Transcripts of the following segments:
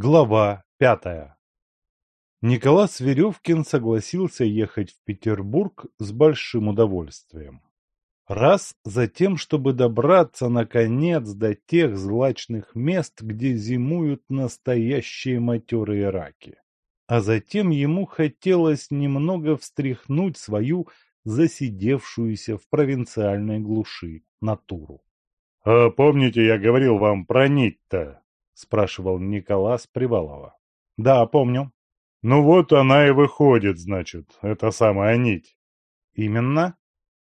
Глава пятая Николас Веревкин согласился ехать в Петербург с большим удовольствием. Раз за тем, чтобы добраться, наконец, до тех злачных мест, где зимуют настоящие матерые раки. А затем ему хотелось немного встряхнуть свою засидевшуюся в провинциальной глуши натуру. — А помните, я говорил вам про нить-то? Спрашивал Николас Привалова. Да, помню. Ну вот она и выходит, значит, эта самая нить. Именно.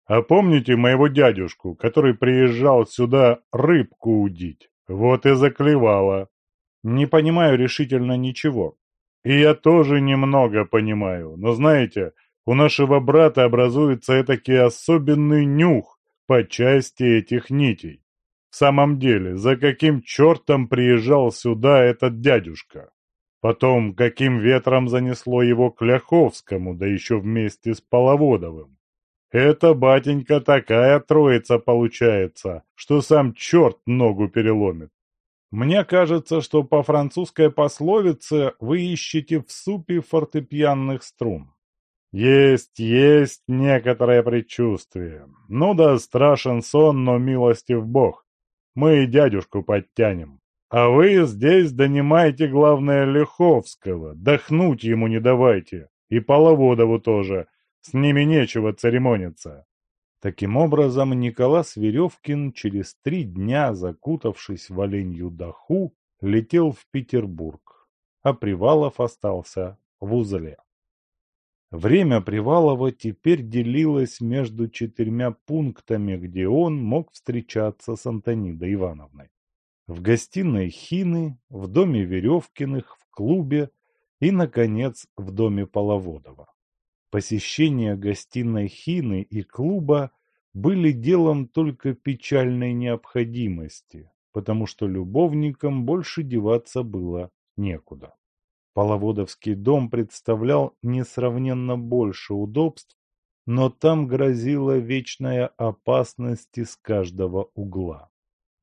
А помните моего дядюшку, который приезжал сюда рыбку удить? Вот и заклевала. Не понимаю решительно ничего. И я тоже немного понимаю, но знаете, у нашего брата образуется этакий особенный нюх по части этих нитей. В самом деле, за каким чертом приезжал сюда этот дядюшка? Потом, каким ветром занесло его к Ляховскому, да еще вместе с Половодовым? Это, батенька, такая троица получается, что сам черт ногу переломит. Мне кажется, что по французской пословице вы ищете в супе фортепианных струн. Есть, есть некоторое предчувствие. Ну да, страшен сон, но милостив Бог. Мы и дядюшку подтянем. А вы здесь донимайте, главное, Лиховского. Дохнуть ему не давайте. И Половодову тоже. С ними нечего церемониться. Таким образом, Николас Веревкин через три дня, закутавшись в оленью даху, летел в Петербург, а Привалов остался в узле. Время Привалова теперь делилось между четырьмя пунктами, где он мог встречаться с Антонидой Ивановной. В гостиной Хины, в доме Веревкиных, в клубе и, наконец, в доме Половодова. Посещение гостиной Хины и клуба были делом только печальной необходимости, потому что любовникам больше деваться было некуда. Половодовский дом представлял несравненно больше удобств, но там грозила вечная опасность из каждого угла.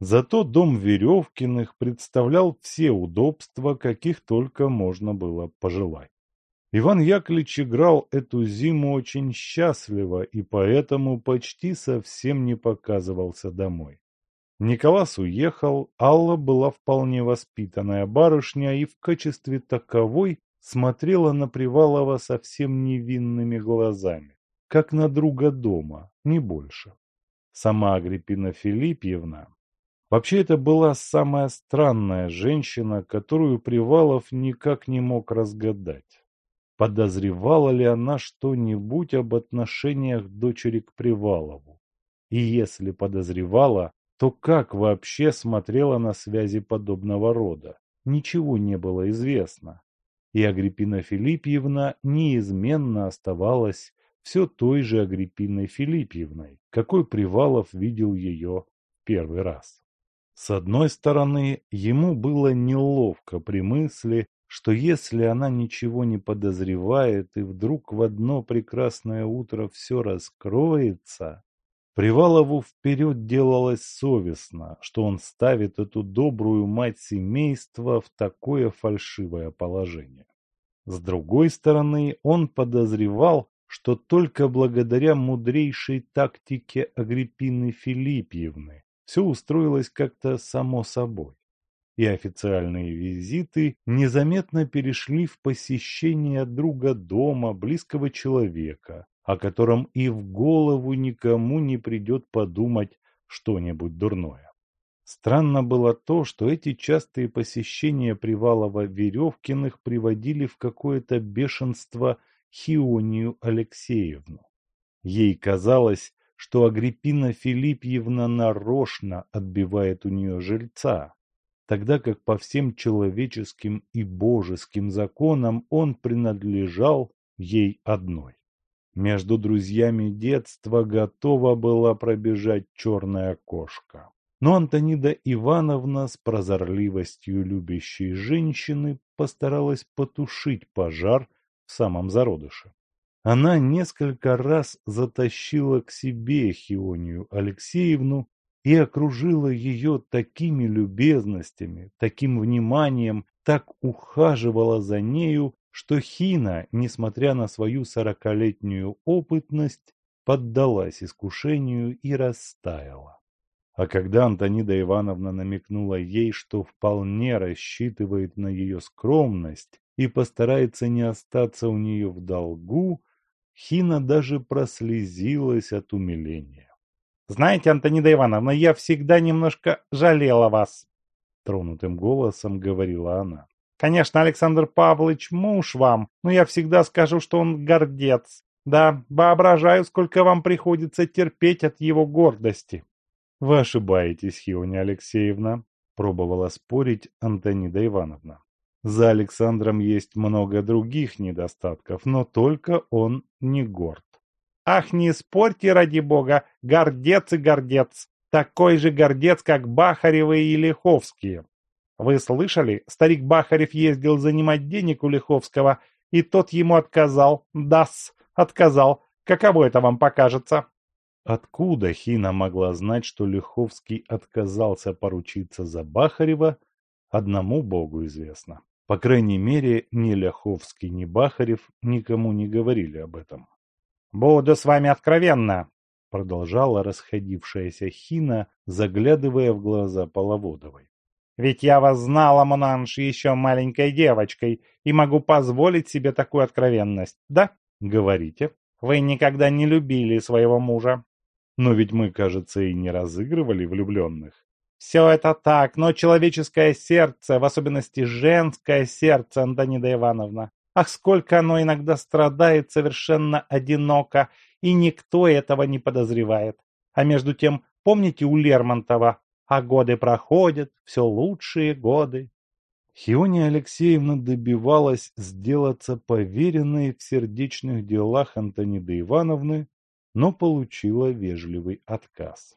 Зато дом Веревкиных представлял все удобства, каких только можно было пожелать. Иван Яковлевич играл эту зиму очень счастливо и поэтому почти совсем не показывался домой. Николас уехал, Алла была вполне воспитанная барышня и в качестве таковой смотрела на Привалова совсем невинными глазами, как на друга дома, не больше. Сама Агриппина Филиппьевна Вообще это была самая странная женщина, которую Привалов никак не мог разгадать. Подозревала ли она что-нибудь об отношениях дочери к Привалову? И если подозревала, то как вообще смотрела на связи подобного рода? Ничего не было известно. И Агриппина Филиппьевна неизменно оставалась все той же Агриппиной Филиппьевной, какой Привалов видел ее первый раз. С одной стороны, ему было неловко при мысли, что если она ничего не подозревает и вдруг в одно прекрасное утро все раскроется, Привалову вперед делалось совестно, что он ставит эту добрую мать семейства в такое фальшивое положение. С другой стороны, он подозревал, что только благодаря мудрейшей тактике Агриппины Филиппьевны все устроилось как-то само собой. И официальные визиты незаметно перешли в посещение друга дома, близкого человека, о котором и в голову никому не придет подумать что-нибудь дурное. Странно было то, что эти частые посещения Привалова Веревкиных приводили в какое-то бешенство Хионию Алексеевну. Ей казалось, что Агриппина Филиппьевна нарочно отбивает у нее жильца, тогда как по всем человеческим и божеским законам он принадлежал ей одной. Между друзьями детства готова была пробежать черная кошка. Но Антонида Ивановна с прозорливостью любящей женщины постаралась потушить пожар в самом зародыше. Она несколько раз затащила к себе Хионию Алексеевну и окружила ее такими любезностями, таким вниманием так ухаживала за нею, что Хина, несмотря на свою сорокалетнюю опытность, поддалась искушению и растаяла. А когда Антонида Ивановна намекнула ей, что вполне рассчитывает на ее скромность и постарается не остаться у нее в долгу, Хина даже прослезилась от умиления. «Знаете, Антонида Ивановна, я всегда немножко жалела вас», — тронутым голосом говорила она. «Конечно, Александр Павлович муж вам, но я всегда скажу, что он гордец. Да, воображаю, сколько вам приходится терпеть от его гордости». «Вы ошибаетесь, Хиония Алексеевна», — пробовала спорить Антонида Ивановна. «За Александром есть много других недостатков, но только он не горд». «Ах, не спорьте, ради бога, гордец и гордец! Такой же гордец, как Бахаревы и Лиховские!» Вы слышали, старик Бахарев ездил занимать денег у Лиховского, и тот ему отказал. Дас, отказал. Каково это вам покажется? Откуда Хина могла знать, что Лиховский отказался поручиться за Бахарева, одному богу известно. По крайней мере, ни Ляховский, ни Бахарев никому не говорили об этом. «Буду с вами откровенна», — продолжала расходившаяся Хина, заглядывая в глаза Половодовой. «Ведь я вас знала, Монанш, еще маленькой девочкой, и могу позволить себе такую откровенность, да? Говорите. Вы никогда не любили своего мужа, но ведь мы, кажется, и не разыгрывали влюбленных. Все это так, но человеческое сердце, в особенности женское сердце, Антонида Ивановна, ах, сколько оно иногда страдает совершенно одиноко, и никто этого не подозревает. А между тем, помните у Лермонтова, а годы проходят, все лучшие годы. Хиония Алексеевна добивалась сделаться поверенной в сердечных делах Антониды Ивановны, но получила вежливый отказ.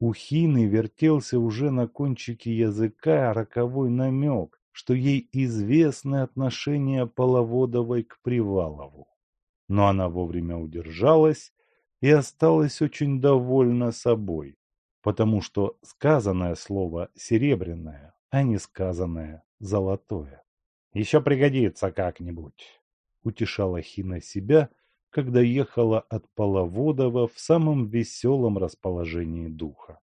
У Хины вертелся уже на кончике языка роковой намек, что ей известны отношения Половодовой к Привалову. Но она вовремя удержалась и осталась очень довольна собой, потому что сказанное слово серебряное, а не сказанное золотое. «Еще пригодится как-нибудь», — утешала Хина себя, — когда ехала от Половодова в самом веселом расположении духа.